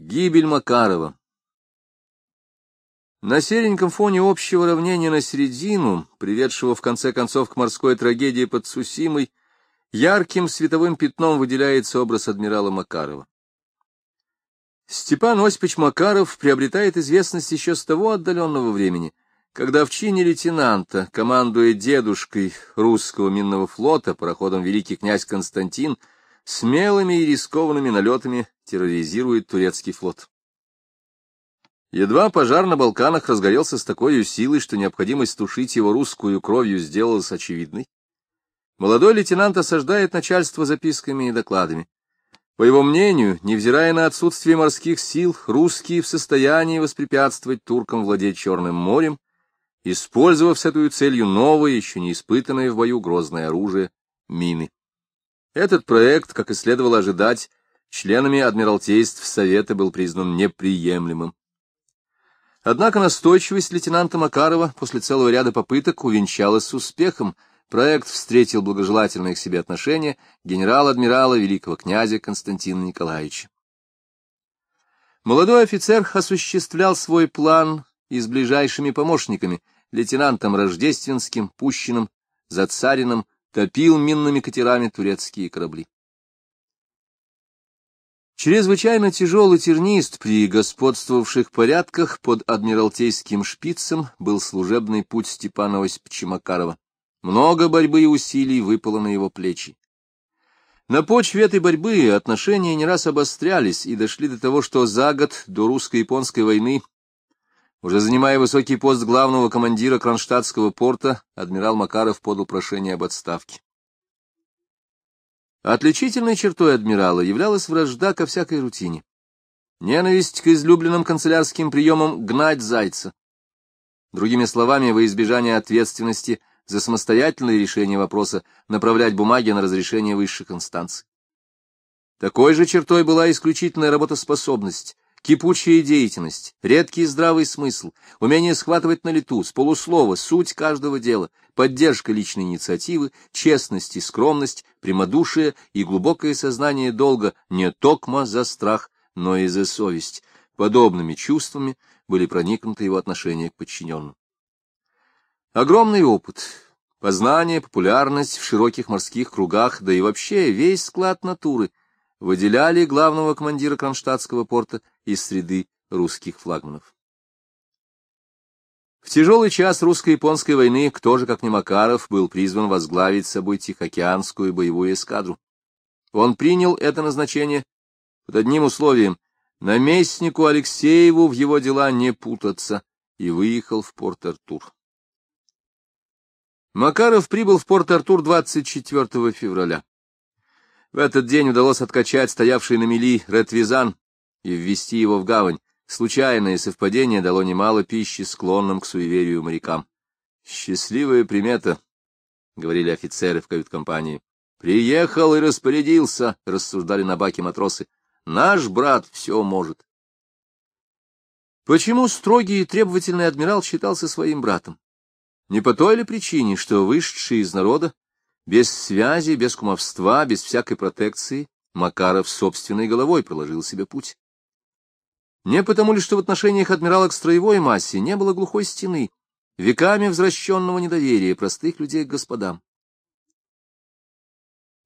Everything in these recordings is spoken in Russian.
Гибель Макарова На сереньком фоне общего равнения на середину, приведшего в конце концов к морской трагедии под Сусимой, ярким световым пятном выделяется образ адмирала Макарова. Степан Осипович Макаров приобретает известность еще с того отдаленного времени, когда в чине лейтенанта, командуя дедушкой русского минного флота, пароходом «Великий князь Константин», смелыми и рискованными налетами терроризирует турецкий флот. Едва пожар на Балканах разгорелся с такой силой, что необходимость тушить его русскую кровью сделалась очевидной. Молодой лейтенант осаждает начальство записками и докладами. По его мнению, невзирая на отсутствие морских сил, русские в состоянии воспрепятствовать туркам владеть Черным морем, использовав с этой целью новое, еще не испытанное в бою грозное оружие — мины. Этот проект, как и следовало ожидать, членами Адмиралтейств Совета был признан неприемлемым. Однако настойчивость лейтенанта Макарова после целого ряда попыток увенчалась успехом, проект встретил благожелательные к себе отношения генерал-адмирала великого князя Константина Николаевича. Молодой офицер осуществлял свой план и с ближайшими помощниками, лейтенантом Рождественским, Пущиным, Зацариным, топил минными катерами турецкие корабли. Чрезвычайно тяжелый тернист при господствовавших порядках под адмиралтейским шпицем был служебный путь Степана Осиповича Макарова. Много борьбы и усилий выпало на его плечи. На почве этой борьбы отношения не раз обострялись и дошли до того, что за год до русско-японской войны, уже занимая высокий пост главного командира Кронштадтского порта, адмирал Макаров подал прошение об отставке. Отличительной чертой адмирала являлась вражда ко всякой рутине. Ненависть к излюбленным канцелярским приемам гнать зайца. Другими словами, во избежание ответственности за самостоятельное решение вопроса направлять бумаги на разрешение высших инстанций. Такой же чертой была исключительная работоспособность, кипучая деятельность, редкий здравый смысл, умение схватывать на лету, с полуслова, суть каждого дела, поддержка личной инициативы, честность и скромность, прямодушие и глубокое сознание долга не токмо за страх, но и за совесть. Подобными чувствами были проникнуты его отношения к подчиненным. Огромный опыт, познание, популярность в широких морских кругах, да и вообще весь склад натуры выделяли главного командира Кронштадтского порта из среды русских флагманов. В тяжелый час русско-японской войны кто же, как не Макаров, был призван возглавить собой Тихоокеанскую боевую эскадру. Он принял это назначение под одним условием — наместнику Алексееву в его дела не путаться, и выехал в Порт-Артур. Макаров прибыл в Порт-Артур 24 февраля. В этот день удалось откачать стоявший на мели ретвизан и ввести его в гавань. Случайное совпадение дало немало пищи склонным к суеверию морякам. «Счастливая примета», — говорили офицеры в кают-компании. «Приехал и распорядился», — рассуждали на баке матросы. «Наш брат все может». Почему строгий и требовательный адмирал считался своим братом? Не по той ли причине, что вышедший из народа, без связи, без кумовства, без всякой протекции, Макаров собственной головой проложил себе путь? Не потому ли, что в отношениях адмирала к строевой массе не было глухой стены, веками возвращенного недоверия простых людей к господам?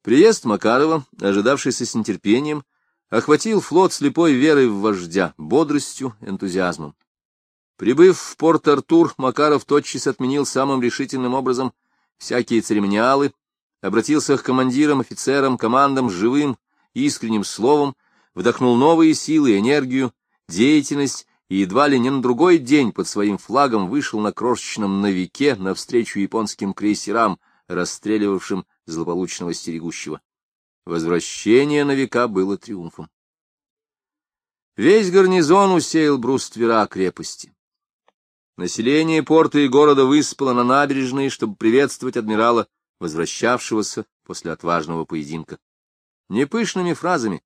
Приезд Макарова, ожидавшийся с нетерпением, охватил флот слепой верой в вождя, бодростью, энтузиазмом. Прибыв в Порт-Артур, Макаров тотчас отменил самым решительным образом всякие церемониалы, обратился к командирам, офицерам, командам живым, искренним словом, вдохнул новые силы, энергию, деятельность и едва ли не на другой день под своим флагом вышел на крошечном новике навстречу японским крейсерам, расстреливавшим злополучного стерегущего. Возвращение новика было триумфом. Весь гарнизон усеял бруствера крепости. Население порта и города выспало на набережные, чтобы приветствовать адмирала, возвращавшегося после отважного поединка. Не пышными фразами,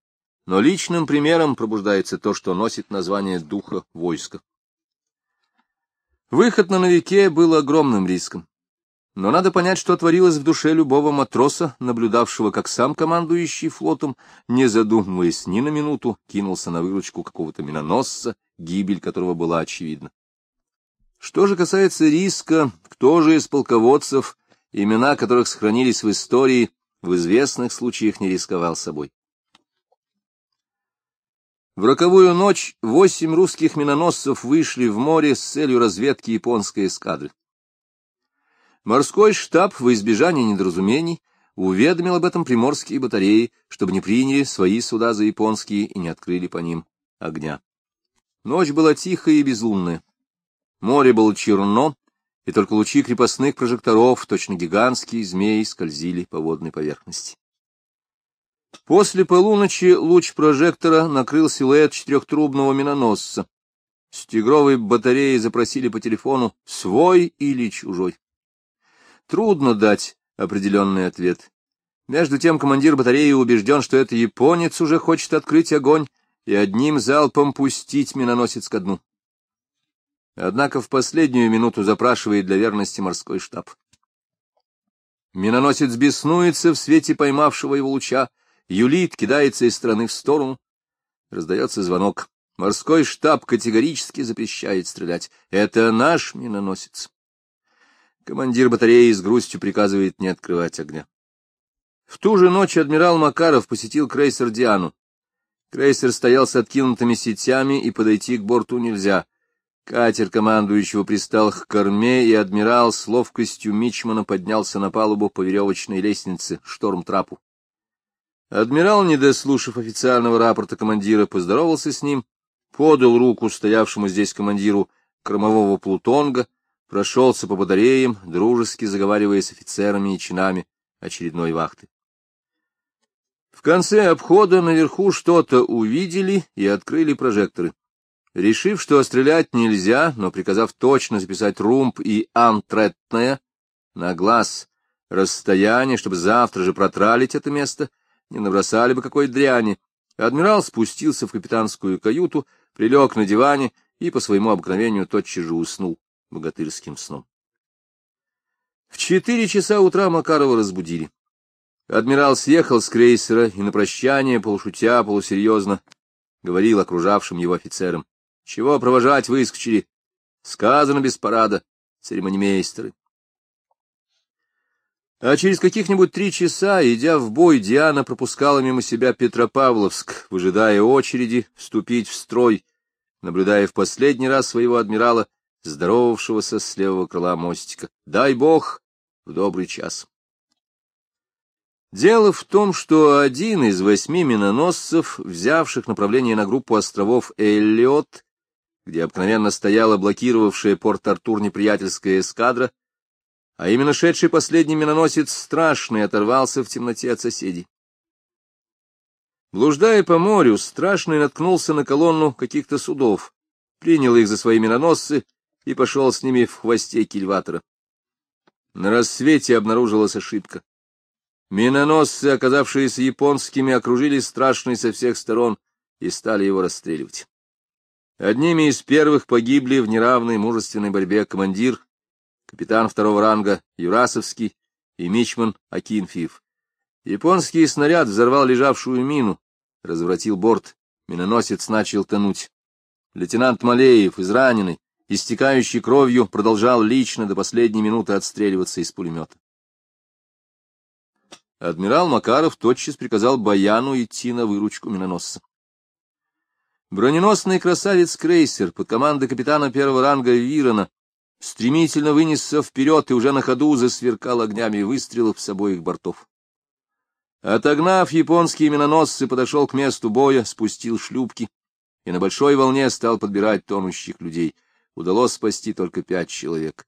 но личным примером пробуждается то, что носит название духа войска. Выход на новике был огромным риском. Но надо понять, что творилось в душе любого матроса, наблюдавшего, как сам командующий флотом, не задумываясь ни на минуту, кинулся на выручку какого-то миноносца, гибель которого была очевидна. Что же касается риска, кто же из полководцев, имена которых сохранились в истории, в известных случаях не рисковал собой? В роковую ночь восемь русских миноносцев вышли в море с целью разведки японской эскадры. Морской штаб во избежание недоразумений уведомил об этом приморские батареи, чтобы не приняли свои суда за японские и не открыли по ним огня. Ночь была тихая и безлунная. Море было черно, и только лучи крепостных прожекторов, точно гигантские змеи, скользили по водной поверхности. После полуночи луч прожектора накрыл силуэт четырехтрубного миноносца. С тигровой батареей запросили по телефону «свой или чужой». Трудно дать определенный ответ. Между тем командир батареи убежден, что это японец уже хочет открыть огонь и одним залпом пустить миноносец ко дну. Однако в последнюю минуту запрашивает для верности морской штаб. Миноносец беснуется в свете поймавшего его луча, юлит, кидается из стороны в сторону. Раздается звонок. Морской штаб категорически запрещает стрелять. Это наш миноносец. Командир батареи с грустью приказывает не открывать огня. В ту же ночь адмирал Макаров посетил крейсер «Диану». Крейсер стоял с откинутыми сетями, и подойти к борту нельзя. Катер командующего пристал к корме, и адмирал с ловкостью Мичмана поднялся на палубу по веревочной лестнице, шторм-трапу. Адмирал, не дослушав официального рапорта командира, поздоровался с ним, подал руку стоявшему здесь командиру кормового плутонга, прошелся по батареям, дружески заговаривая с офицерами и чинами очередной вахты. В конце обхода наверху что-то увидели и открыли прожекторы. Решив, что стрелять нельзя, но приказав точно записать румб и антретное на глаз расстояние, чтобы завтра же протралить это место, не набросали бы какой дряни, адмирал спустился в капитанскую каюту, прилег на диване и по своему обыкновению тотчас же уснул богатырским сном. В четыре часа утра Макарова разбудили. Адмирал съехал с крейсера и на прощание, полушутя, полусерьезно, говорил окружавшим его офицерам. — Чего провожать выскочили? Сказано без парада, церемонимейстеры. А через каких-нибудь три часа, идя в бой, Диана пропускала мимо себя Петропавловск, выжидая очереди вступить в строй, наблюдая в последний раз своего адмирала здоровавшегося с левого крыла мостика. Дай бог в добрый час. Дело в том, что один из восьми миноносцев, взявших направление на группу островов Эллиот, где обыкновенно стояла блокировавшая Порт-Артур неприятельская эскадра, а именно шедший последний миноносец страшный оторвался в темноте от соседей. Блуждая по морю, страшный наткнулся на колонну каких-то судов, принял их за свои миноносцы и пошел с ними в хвосте кильватора. На рассвете обнаружилась ошибка. Миноносцы, оказавшиеся японскими, окружили страшный со всех сторон и стали его расстреливать. Одними из первых погибли в неравной мужественной борьбе командир, капитан второго ранга Юрасовский и мичман Акинфиев. Японский снаряд взорвал лежавшую мину, развратил борт, миноносец начал тонуть. Лейтенант Малеев, израненный, истекающий кровью, продолжал лично до последней минуты отстреливаться из пулемета. Адмирал Макаров тотчас приказал Баяну идти на выручку миноносца. Броненосный красавец-крейсер под командой капитана первого ранга Вирона стремительно вынесся вперед и уже на ходу засверкал огнями выстрелов с обоих бортов. Отогнав японские миноносцы, подошел к месту боя, спустил шлюпки и на большой волне стал подбирать тонущих людей — удалось спасти только пять человек.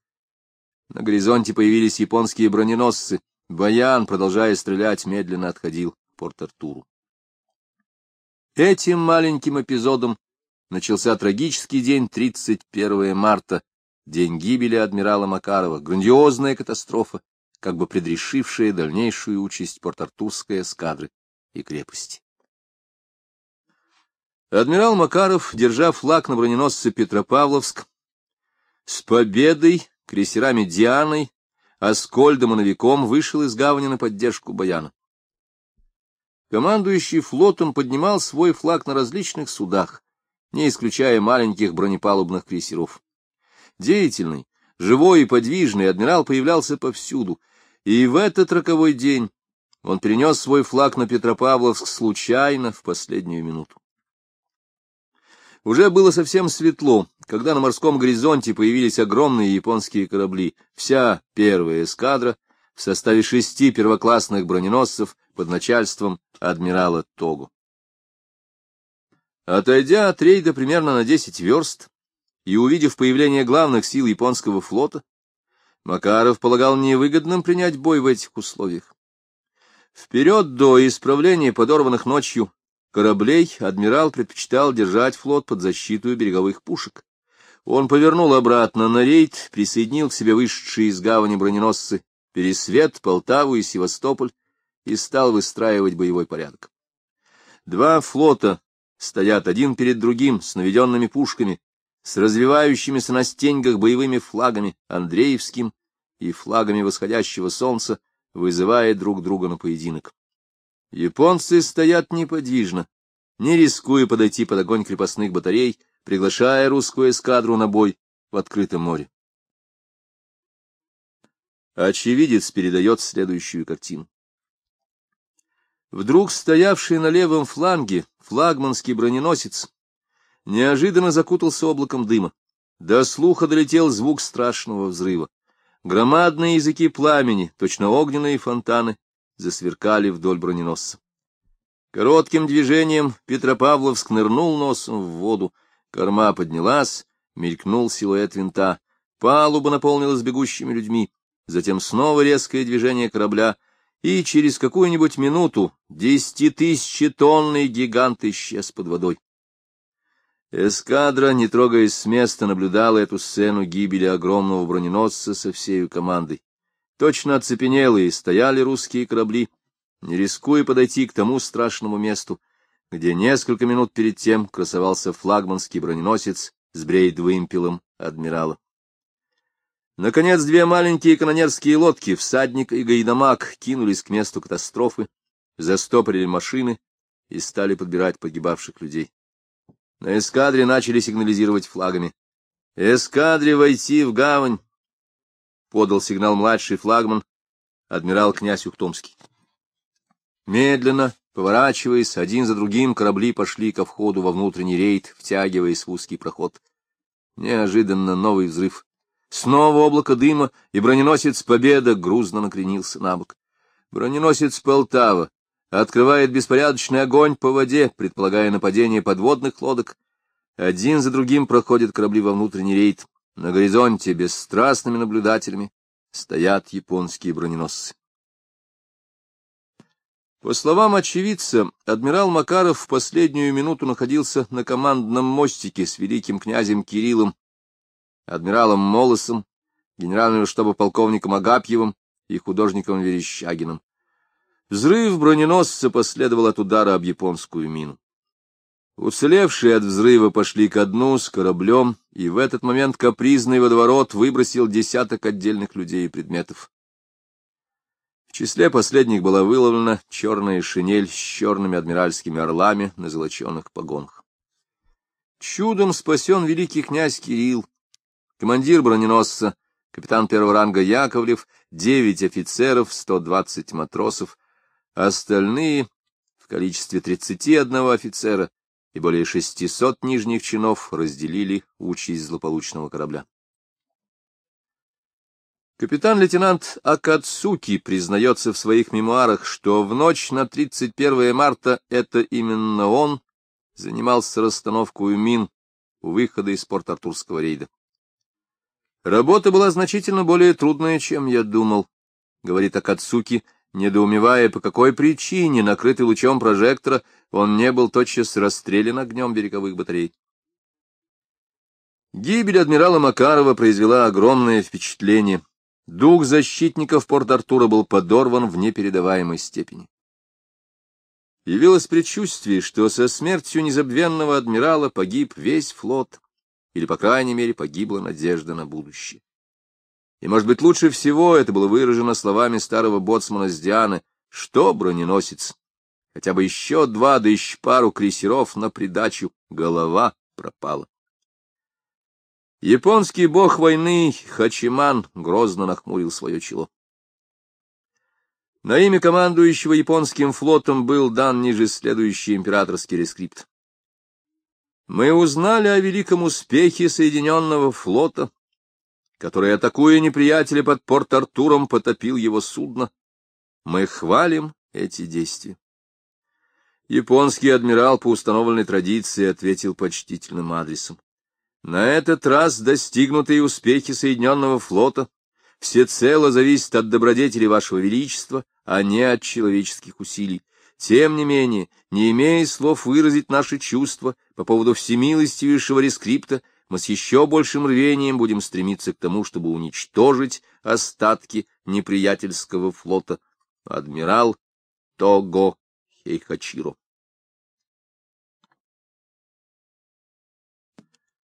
На горизонте появились японские броненосцы. Баян, продолжая стрелять, медленно отходил к Порт-Артуру. Этим маленьким эпизодом начался трагический день 31 марта, день гибели адмирала Макарова, грандиозная катастрофа, как бы предрешившая дальнейшую участь порт-артурской эскадры и крепости. Адмирал Макаров, держа флаг на броненосце Петропавловск, с победой, крейсерами Дианой, а Скольдом и Новиком вышел из гавани на поддержку Баяна. Командующий флотом поднимал свой флаг на различных судах, не исключая маленьких бронепалубных крейсеров. Деятельный, живой и подвижный адмирал появлялся повсюду, и в этот роковой день он перенес свой флаг на Петропавловск случайно в последнюю минуту. Уже было совсем светло, когда на морском горизонте появились огромные японские корабли, вся первая эскадра в составе шести первоклассных броненосцев под начальством адмирала Того. Отойдя от рейда примерно на десять верст и увидев появление главных сил японского флота, Макаров полагал невыгодным принять бой в этих условиях. Вперед до исправления подорванных ночью кораблей адмирал предпочитал держать флот под защиту береговых пушек. Он повернул обратно на рейд, присоединил к себе вышедшие из гавани броненосцы Пересвет, Полтаву и Севастополь и стал выстраивать боевой порядок. Два флота стоят один перед другим с наведенными пушками, с развивающимися на стеньгах боевыми флагами Андреевским и флагами восходящего солнца, вызывая друг друга на поединок. Японцы стоят неподвижно, не рискуя подойти под огонь крепостных батарей, приглашая русскую эскадру на бой в открытом море. Очевидец передает следующую картину. Вдруг стоявший на левом фланге флагманский броненосец неожиданно закутался облаком дыма. До слуха долетел звук страшного взрыва. Громадные языки пламени, точно огненные фонтаны, засверкали вдоль броненосца. Коротким движением Петропавловск нырнул носом в воду, корма поднялась, мелькнул силуэт винта, палуба наполнилась бегущими людьми, затем снова резкое движение корабля, и через какую-нибудь минуту десятитысячетонный гигант исчез под водой. Эскадра, не трогаясь с места, наблюдала эту сцену гибели огромного броненосца со всей командой. Точно оцепенелые стояли русские корабли, не рискуя подойти к тому страшному месту, где несколько минут перед тем красовался флагманский броненосец с брейд-вымпелом адмирала. Наконец, две маленькие канонерские лодки, всадник и гайдамак, кинулись к месту катастрофы, застопорили машины и стали подбирать погибавших людей. На эскадре начали сигнализировать флагами. «Эскадре войти в гавань!» — подал сигнал младший флагман, адмирал князь Ухтомский. Медленно, поворачиваясь, один за другим корабли пошли ко входу во внутренний рейд, втягиваясь в узкий проход. Неожиданно новый взрыв. Снова облако дыма, и броненосец «Победа» грузно накренился на бок. Броненосец «Полтава» открывает беспорядочный огонь по воде, предполагая нападение подводных лодок. Один за другим проходят корабли во внутренний рейд. На горизонте бесстрастными наблюдателями стоят японские броненосцы. По словам очевидца, адмирал Макаров в последнюю минуту находился на командном мостике с великим князем Кириллом, адмиралом Молосом, генерального штаба полковником Агапьевым и художником Верещагиным. Взрыв броненосца последовал от удара об японскую мину. Уцелевшие от взрыва пошли ко дну с кораблем, и в этот момент капризный водоворот выбросил десяток отдельных людей и предметов. В числе последних была выловлена черная шинель с черными адмиральскими орлами на золоченых погонах. Чудом спасен великий князь Кирилл, командир броненосца, капитан первого ранга Яковлев, девять офицеров, сто двадцать матросов, остальные в количестве тридцати одного офицера и более шестисот нижних чинов разделили участь злополучного корабля. Капитан-лейтенант Акацуки признается в своих мемуарах, что в ночь на 31 марта это именно он занимался расстановкой мин у выхода из Порт-Артурского рейда. Работа была значительно более трудная, чем я думал, — говорит Акацуки, недоумевая, по какой причине, накрытый лучом прожектора, он не был тотчас расстрелян огнем береговых батарей. Гибель адмирала Макарова произвела огромное впечатление. Дух защитников Порт-Артура был подорван в непередаваемой степени. Явилось предчувствие, что со смертью незабвенного адмирала погиб весь флот, или, по крайней мере, погибла надежда на будущее. И, может быть, лучше всего это было выражено словами старого боцмана с Дианы, что броненосец, хотя бы еще два, да еще пару крейсеров на придачу, голова пропала. Японский бог войны Хачиман грозно нахмурил свое чело. На имя командующего японским флотом был дан ниже следующий императорский рескрипт. Мы узнали о великом успехе Соединенного флота, который, атакуя неприятеля под Порт-Артуром, потопил его судно. Мы хвалим эти действия. Японский адмирал по установленной традиции ответил почтительным адресом. На этот раз достигнутые успехи Соединенного флота всецело зависят от добродетели Вашего Величества, а не от человеческих усилий. Тем не менее, не имея слов выразить наши чувства по поводу всемилостивейшего рескрипта, мы с еще большим рвением будем стремиться к тому, чтобы уничтожить остатки неприятельского флота. Адмирал Того Хейхачиро